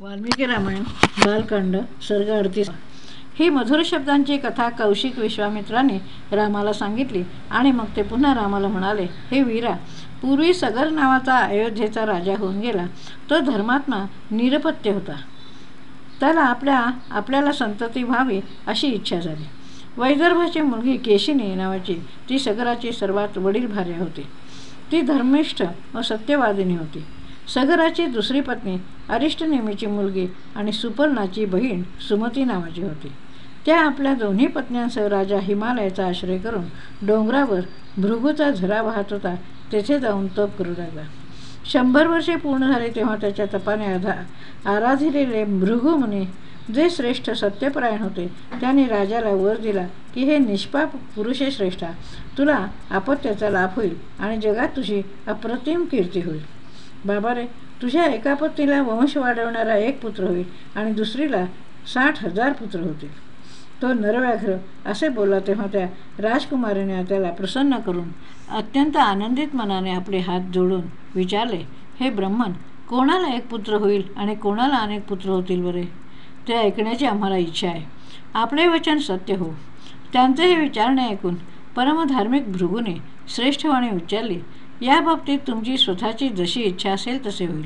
वाल्मिकी रामायण बालकांड सर्ग अडतीस. ही मधुर शब्दांची कथा कौशिक विश्वामित्राने रामाला सांगितली आणि मग ते पुन्हा रामाला म्हणाले हे वीरा पूर्वी सगर नावाचा अयोध्येचा राजा होऊन गेला. तो धर्मात्मा निरपत्य होता. त्याला आपल्या आपल्याला संतती व्हावी अशी इच्छा झाली. वैदर्भाची मुलगी केशिनी नावाची ती सगराची सर्वात वडील भार्या होती. ती धर्मिष्ठ व सत्यवादिनी होती. सगराची दुसरी पत्नी अरिष्टनेमीची मुलगी आणि सुपर्णाची बहीण सुमती नावाची होती. त्या आपल्या दोन्ही पत्न्यांसह राजा हिमालयाचा आश्रय करून डोंगरावर भृगूचा झरा वाहत होता तेथे जाऊन तप करू लागला. शंभर वर्षे पूर्ण झाले तेव्हा त्याच्या तपाने आधा आराधिलेले भृगुमुनी जे श्रेष्ठ सत्यपरायण होते त्याने राजाला वर दिला की हे निष्पाप पुरुषे श्रेष्ठा तुला आपत्याचा लाभ होईल आणि जगात तुझी अप्रतिम कीर्ती होईल. बाबा रे तुझ्या एका पत्नीला वंश वाढवणारा एक पुत्र होईल आणि दुसरीला साठ हजार पुत्र होतील. तो नरव्याघ्र असे बोलला तेव्हा त्या राजकुमारीने त्याला प्रसन्न करून अत्यंत आनंदित मनाने आपले हात जोडून विचारले हे ब्रह्मन कोणाला एक पुत्र होईल आणि कोणाला अनेक पुत्र होतील बरे? ते ऐकण्याची आम्हाला इच्छा आहे. आपले वचन सत्य हो. त्यांचे हे विचारणे ऐकून परमधार्मिक भृगूने श्रेष्ठवाणी उच्चारली या बाबतीत तुमची स्वतःची जशी इच्छा असेल तसे होईल.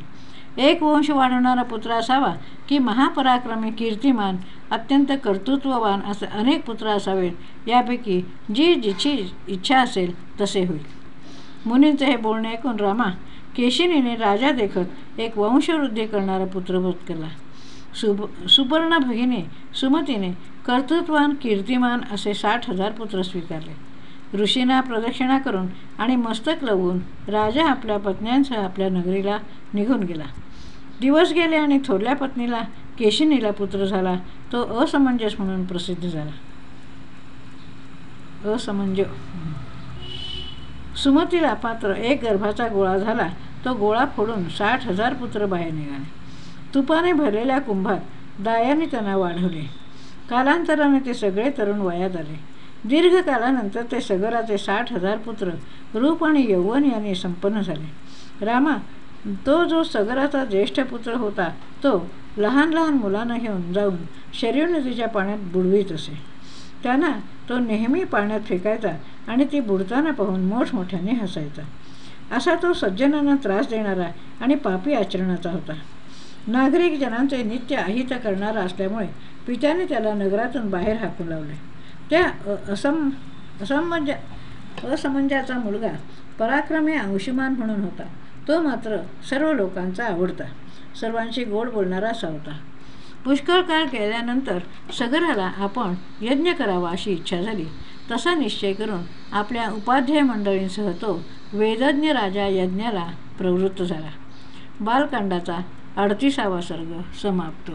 एक वंश वाढवणारा पुत्र असावा की महापराक्रमी कीर्तिमान अत्यंत कर्तृत्ववान असे अनेक पुत्र असावेत. यापैकी जी जिची इच्छा असेल तसे होईल. मुनींचे हे बोलणे ऐकून रामा केशिनीने राजा देखत एक वंशवृद्धी करणारा पुत्रभूत केला. सुब सुपर्ण भगिनी सुमतीने कर्तृत्वान कीर्तिमान असे साठ हजार पुत्र स्वीकारले. ऋषींना प्रदक्षिणा करून आणि मस्तक लवून राजा आपल्या पत्न्यांसह आपल्या नगरीला निघून गेला. दिवस गेले आणि थोरल्या पत्नीला केशिनीला पुत्र झाला. तो असमंजस म्हणून प्रसिद्ध झाला. असमंज. सुमतीला पात्र एक गर्भाचा गोळा झाला. तो गोळा फोडून साठ हजार पुत्र बाहेर निघाले. तुपाने भरलेल्या कुंभात दायाने त्यांना वाढवले. कालांतराने ते सगळे तरुण वयात आले. दीर्घकालानंतर ते सगराचे साठ हजार पुत्र रूप आणि यौवन यांनी संपन्न झाले. रामा तो जो सगराचा ज्येष्ठ पुत्र होता तो लहान लहान मुलांना घेऊन जाऊन शरीर नदीच्या पाण्यात बुडवीत असे. त्यांना तो नेहमी पाण्यात फेकायचा आणि ती बुडताना पाहून मोठमोठ्याने हसायचा. असा तो सज्जनांना त्रास देणारा आणि पापी आचरणाचा होता. नागरिक जनांचे नित्य अहित करणारा असल्यामुळे पित्याने त्याला नगरातून बाहेर हाकून लावले. त्या असम असमंज असमंजाचा मुलगा पराक्रमी अंशुमान म्हणून होता. तो मात्र सर्व लोकांचा आवडता. सर्वांशी गोड बोलणारा असा होता पुष्कळ काळ गेल्यानंतर सगराला आपण यज्ञ करावा अशी इच्छा झाली. तसा निश्चय करून आपल्या उपाध्याय मंडळींसह तो वेदज्ञ राजा यज्ञाला प्रवृत्त झाला. बालकांडाचा अडतीसावा सर्ग समाप्त.